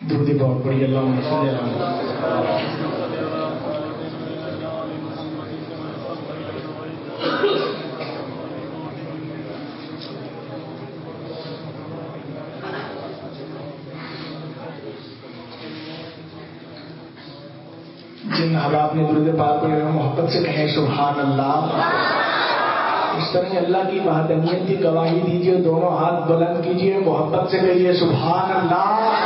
درود بہت بڑی اللہ صلی اللہ جن حضرات نے درود پاک پڑھے محبت سے کہیں سبحان اللہ اس طرح اللہ کی وحدانیت کی گواہی دیجیے دونوں ہاتھ بلند کیجیے محبت سے کہیے سبحان اللہ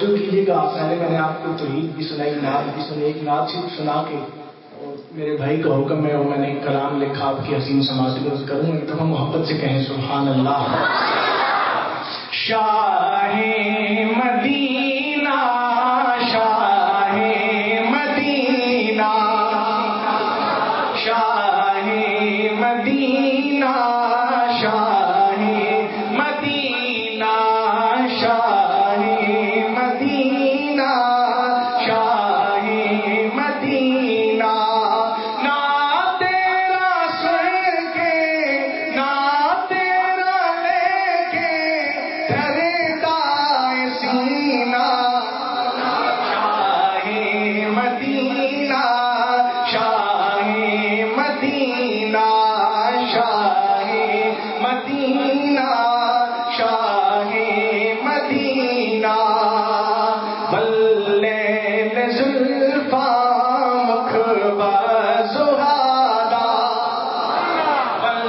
توجہ کیجیے گا پہلے میں نے آپ کو توحید بھی سنائی، نعت بھی سنی ایک نعت صرف سنا کے اور میرے بھائی کا حکم ہے اور میں نے ایک کلام لکھا آپ کی حسین سماج میں کروں۔ ایک دفعہ محبت سے کہیں سبحان اللہ۔ شاہ مدینہ شاہ مدینہ شاہ مدینہ، شاہ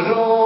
رو